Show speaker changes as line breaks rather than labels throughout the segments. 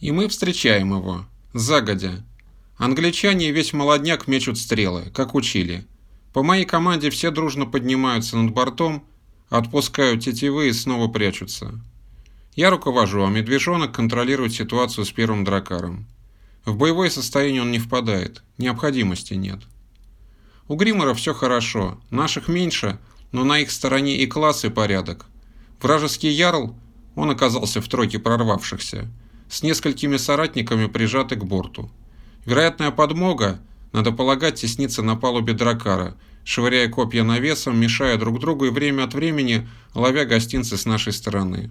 И мы встречаем его. Загодя. Англичане весь молодняк мечут стрелы, как учили. По моей команде все дружно поднимаются над бортом, отпускают тетивы и снова прячутся. Я руковожу, а медвежонок контролирует ситуацию с первым дракаром. В боевое состояние он не впадает, необходимости нет. У Гримора все хорошо, наших меньше, но на их стороне и класс, и порядок. Вражеский ярл, он оказался в тройке прорвавшихся, с несколькими соратниками прижаты к борту. Вероятная подмога, надо полагать, теснится на палубе дракара, швыряя копья навесом, мешая друг другу и время от времени ловя гостинцы с нашей стороны.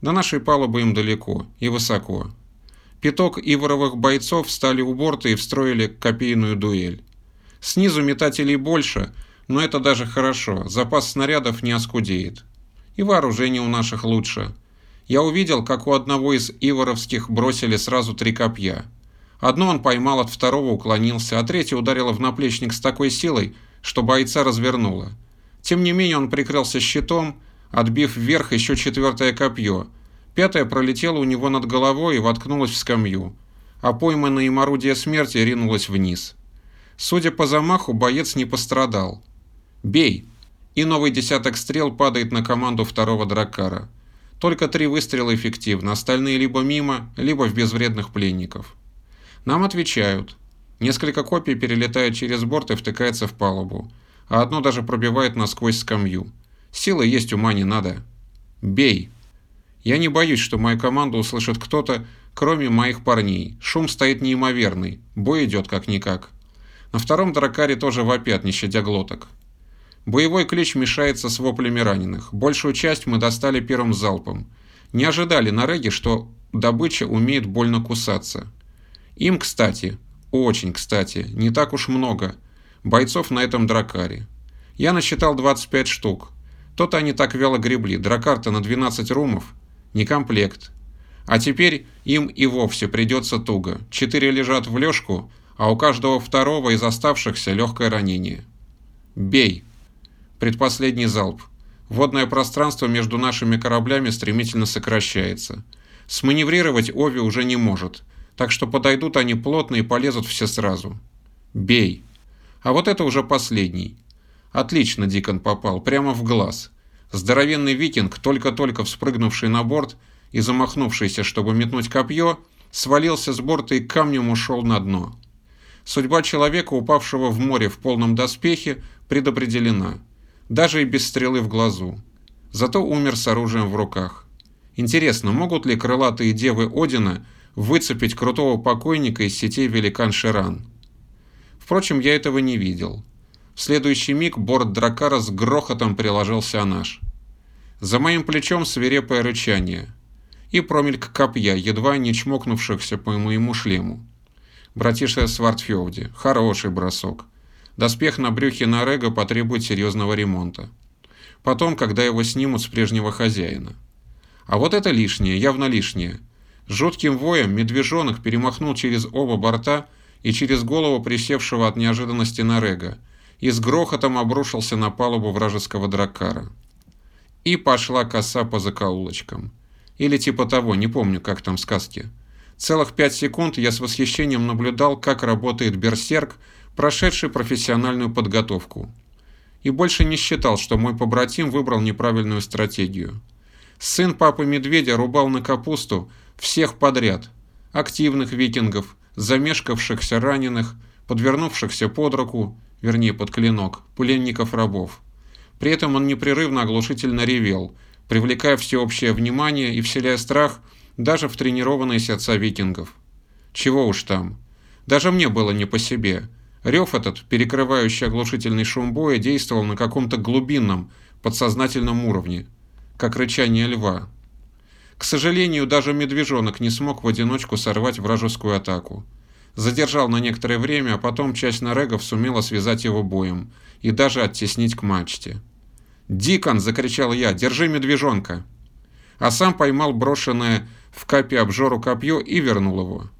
До нашей палубы им далеко и высоко. Пяток иворовых бойцов встали у борта и встроили копейную дуэль. Снизу метателей больше, но это даже хорошо, запас снарядов не оскудеет. И вооружение у наших лучше. Я увидел, как у одного из иворовских бросили сразу три копья. Одно он поймал, от второго уклонился, а третье ударило в наплечник с такой силой, что бойца развернуло. Тем не менее он прикрылся щитом, отбив вверх еще четвертое копье. Пятое пролетело у него над головой и воткнулось в скамью, а пойманное им орудие смерти ринулось вниз. Судя по замаху, боец не пострадал. «Бей!» И новый десяток стрел падает на команду второго дракара. Только три выстрела эффективны, остальные либо мимо, либо в безвредных пленников. Нам отвечают. Несколько копий перелетают через борт и втыкается в палубу, а одно даже пробивает насквозь скамью. Силы есть, ума не надо. Бей. Я не боюсь, что мою команду услышит кто-то, кроме моих парней. Шум стоит неимоверный, бой идет как-никак. На втором дракаре тоже вопят, не щадя глоток. Боевой ключ мешается с воплями раненых. Большую часть мы достали первым залпом. Не ожидали на реге, что добыча умеет больно кусаться. Им, кстати, очень кстати, не так уж много бойцов на этом дракаре. Я насчитал 25 штук. То-то они так вяло гребли, дракар-то на 12 румов, не комплект. А теперь им и вовсе придется туго. Четыре лежат в лёжку, а у каждого второго из оставшихся легкое ранение. Бей! Предпоследний залп. Водное пространство между нашими кораблями стремительно сокращается. Сманеврировать Ови уже не может, так что подойдут они плотно и полезут все сразу. Бей! А вот это уже последний. Отлично Дикон попал, прямо в глаз. Здоровенный викинг, только-только вспрыгнувший на борт и замахнувшийся, чтобы метнуть копье, свалился с борта и камнем ушел на дно. Судьба человека, упавшего в море в полном доспехе, предопределена, даже и без стрелы в глазу. Зато умер с оружием в руках. Интересно, могут ли крылатые девы Одина выцепить крутого покойника из сетей великан Ширан? Впрочем, я этого не видел. В следующий миг борт дракара с грохотом приложился о наш. За моим плечом свирепое рычание и промельк копья, едва не чмокнувшихся по моему шлему. Братиша Свартфьовди, хороший бросок. Доспех на брюхе Нарега потребует серьезного ремонта. Потом, когда его снимут с прежнего хозяина. А вот это лишнее, явно лишнее. Жутким воем медвежонок перемахнул через оба борта и через голову присевшего от неожиданности Нарега, и с грохотом обрушился на палубу вражеского дракара. И пошла коса по закоулочкам. Или типа того, не помню, как там в сказке. Целых пять секунд я с восхищением наблюдал, как работает берсерк, прошедший профессиональную подготовку. И больше не считал, что мой побратим выбрал неправильную стратегию. Сын папы Медведя рубал на капусту всех подряд. Активных викингов, замешкавшихся раненых, подвернувшихся под руку, вернее под клинок, пленников-рабов. При этом он непрерывно оглушительно ревел, привлекая всеобщее внимание и вселяя страх даже в тренированные сердца викингов. Чего уж там. Даже мне было не по себе. Рев этот, перекрывающий оглушительный шум боя, действовал на каком-то глубинном, подсознательном уровне, как рычание льва. К сожалению, даже медвежонок не смог в одиночку сорвать вражескую атаку задержал на некоторое время, а потом часть нарегов сумела связать его боем и даже оттеснить к мачте. «Дикон!» – закричал я. «Держи медвежонка!» А сам поймал брошенное в капе обжору копье и вернул его.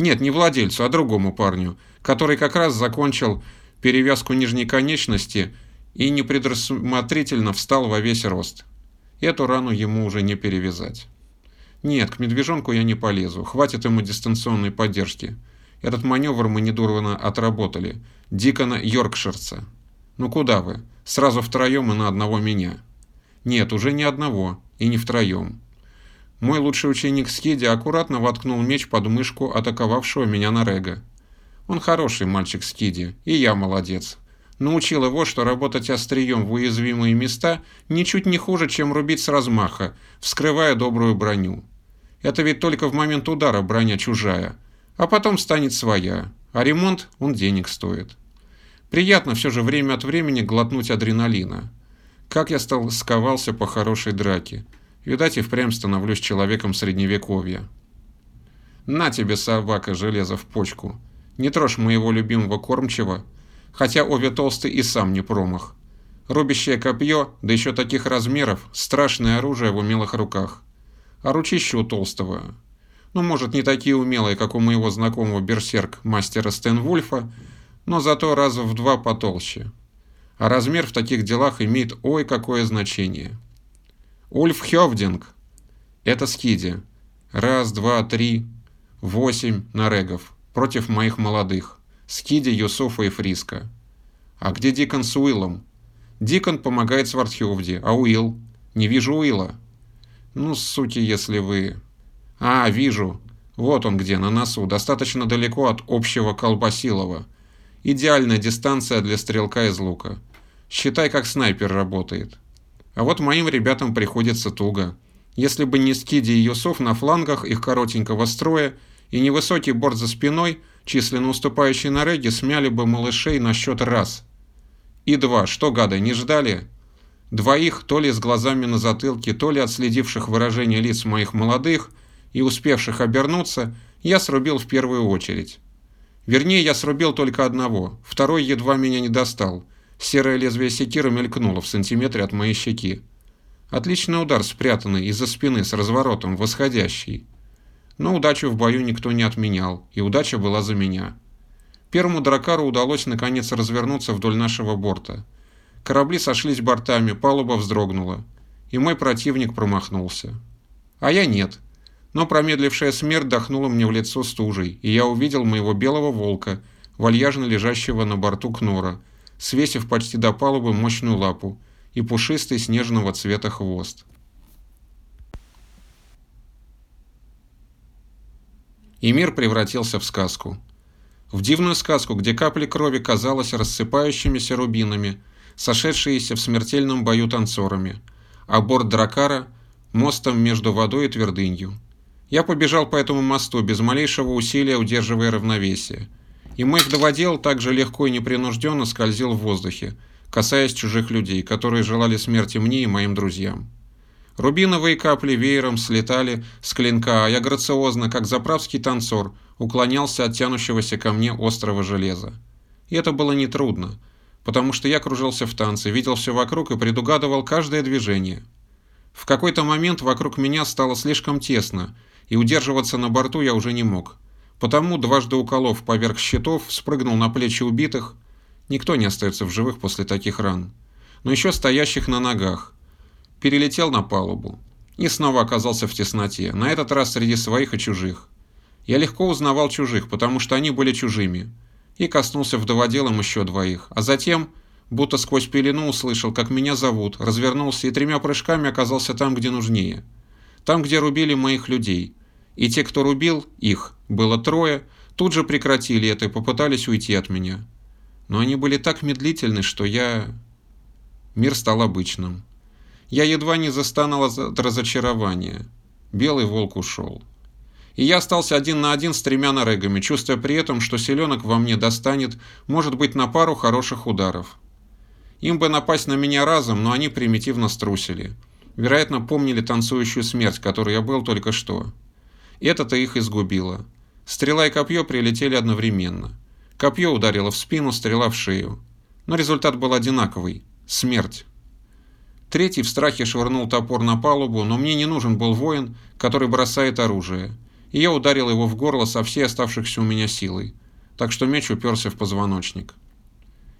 Нет, не владельцу, а другому парню, который как раз закончил перевязку нижней конечности и непредусмотрительно встал во весь рост. Эту рану ему уже не перевязать. Нет, к медвежонку я не полезу, хватит ему дистанционной поддержки. Этот маневр мы недурно отработали. Дикона Йоркширца. Ну куда вы? Сразу втроем и на одного меня. Нет, уже не одного, и не втроем. Мой лучший ученик Скиди аккуратно воткнул меч под мышку атаковавшего меня Нарега. Он хороший мальчик Скиди, и я молодец. Научил его, что работать острием в уязвимые места ничуть не хуже, чем рубить с размаха, вскрывая добрую броню. Это ведь только в момент удара броня чужая, а потом станет своя, а ремонт он денег стоит. Приятно все же время от времени глотнуть адреналина. Как я стал сковался по хорошей драке. Видать, и впрямь становлюсь человеком средневековья. На тебе, собака, железо в почку. Не трожь моего любимого кормчего, хотя Ови толстый и сам не промах. Рубящее копье, да еще таких размеров, страшное оружие в умелых руках. А ручище у толстого. Ну, может, не такие умелые, как у моего знакомого берсерк мастера Стэнвульфа, но зато раза в два потолще. А размер в таких делах имеет ой какое значение. Ульф Хёвдинг. Это скиди. Раз, два, три, восемь нарегов против моих молодых. Скиди, Юсуфа и Фриска. А где Дикон с Уиллом? Дикон помогает Свардхевде, а Уилл? Не вижу Уилла. Ну, суки, если вы... А, вижу. Вот он где, на носу, достаточно далеко от общего Колбасилова. Идеальная дистанция для стрелка из лука. Считай, как снайпер работает. А вот моим ребятам приходится туго. Если бы не Скиди и Юсуф на флангах их коротенького строя и невысокий борт за спиной, численно уступающие на реге, смяли бы малышей на счет раз. И два, что гады, не ждали? Двоих, то ли с глазами на затылке, то ли отследивших выражение лиц моих молодых и успевших обернуться, я срубил в первую очередь. Вернее, я срубил только одного, второй едва меня не достал. Серое лезвие секира мелькнуло в сантиметре от моей щеки. Отличный удар, спрятанный из-за спины с разворотом, восходящий. Но удачу в бою никто не отменял, и удача была за меня. Первому дракару удалось наконец развернуться вдоль нашего борта. Корабли сошлись бортами, палуба вздрогнула, и мой противник промахнулся. А я нет. Но промедлившая смерть дохнула мне в лицо стужей, и я увидел моего белого волка, вальяжно лежащего на борту Кнора, свесив почти до палубы мощную лапу и пушистый снежного цвета хвост. и мир превратился в сказку. В дивную сказку, где капли крови казалось рассыпающимися рубинами, сошедшиеся в смертельном бою танцорами, а борт дракара – мостом между водой и твердынью. Я побежал по этому мосту, без малейшего усилия удерживая равновесие. И мой вдоводел так же легко и непринужденно скользил в воздухе, касаясь чужих людей, которые желали смерти мне и моим друзьям. Рубиновые капли веером слетали с клинка, а я грациозно, как заправский танцор, уклонялся от тянущегося ко мне острого железа. И это было нетрудно, потому что я кружился в танце, видел все вокруг и предугадывал каждое движение. В какой-то момент вокруг меня стало слишком тесно, и удерживаться на борту я уже не мог. Потому, дважды уколов поверх щитов, спрыгнул на плечи убитых. Никто не остается в живых после таких ран. Но еще стоящих на ногах – перелетел на палубу и снова оказался в тесноте, на этот раз среди своих и чужих. Я легко узнавал чужих, потому что они были чужими, и коснулся вдоводелом еще двоих, а затем, будто сквозь пелену услышал, как меня зовут, развернулся и тремя прыжками оказался там, где нужнее. Там, где рубили моих людей. И те, кто рубил их, было трое, тут же прекратили это и попытались уйти от меня. Но они были так медлительны, что я... Мир стал обычным. Я едва не застонал от разочарования. Белый волк ушел. И я остался один на один с тремя нарегами, чувствуя при этом, что селенок во мне достанет, может быть, на пару хороших ударов. Им бы напасть на меня разом, но они примитивно струсили. Вероятно, помнили танцующую смерть, которой я был только что. Это-то их изгубило. Стрела и копье прилетели одновременно. Копье ударило в спину, стрела в шею. Но результат был одинаковый – смерть. Третий в страхе швырнул топор на палубу, но мне не нужен был воин, который бросает оружие, и я ударил его в горло со всей оставшихся у меня силой, так что меч уперся в позвоночник.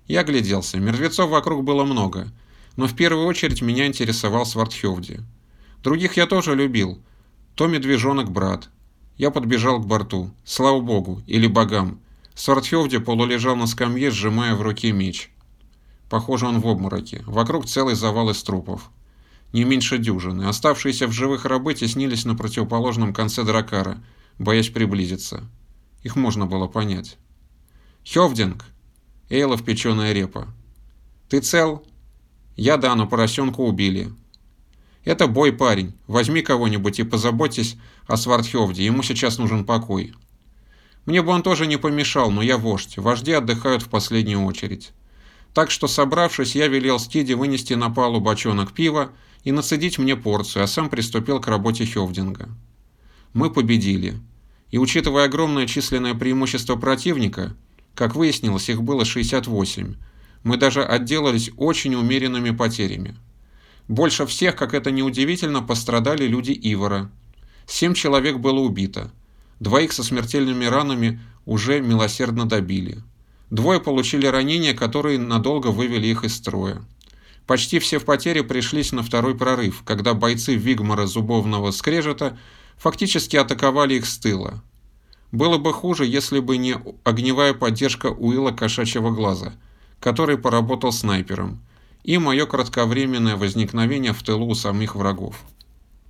Я гляделся, мертвецов вокруг было много, но в первую очередь меня интересовал Свардхевди. Других я тоже любил, то медвежонок брат. Я подбежал к борту. Слава богу, или богам. Свардхевди полулежал на скамье, сжимая в руке меч. Похоже, он в обмороке. Вокруг целый завал из трупов. Не меньше дюжины. Оставшиеся в живых рабы теснились на противоположном конце дракара, боясь приблизиться. Их можно было понять. «Хевдинг!» Эйлов печеная репа. «Ты цел?» «Я да, но поросенка убили. Это бой, парень. Возьми кого-нибудь и позаботьтесь о Свардхевде, ему сейчас нужен покой. Мне бы он тоже не помешал, но я вождь. Вожди отдыхают в последнюю очередь. Так что, собравшись, я велел Стиде вынести на палу бочонок пива и нацедить мне порцию, а сам приступил к работе Хевдинга. Мы победили. И учитывая огромное численное преимущество противника, как выяснилось, их было 68, мы даже отделались очень умеренными потерями. Больше всех, как это неудивительно, пострадали люди Ивара. Семь человек было убито. Двоих со смертельными ранами уже милосердно добили. Двое получили ранения, которые надолго вывели их из строя. Почти все в потере пришлись на второй прорыв, когда бойцы Вигмара Зубовного Скрежета фактически атаковали их с тыла. Было бы хуже, если бы не огневая поддержка Уилла Кошачьего Глаза, который поработал снайпером – и мое кратковременное возникновение в тылу у самих врагов.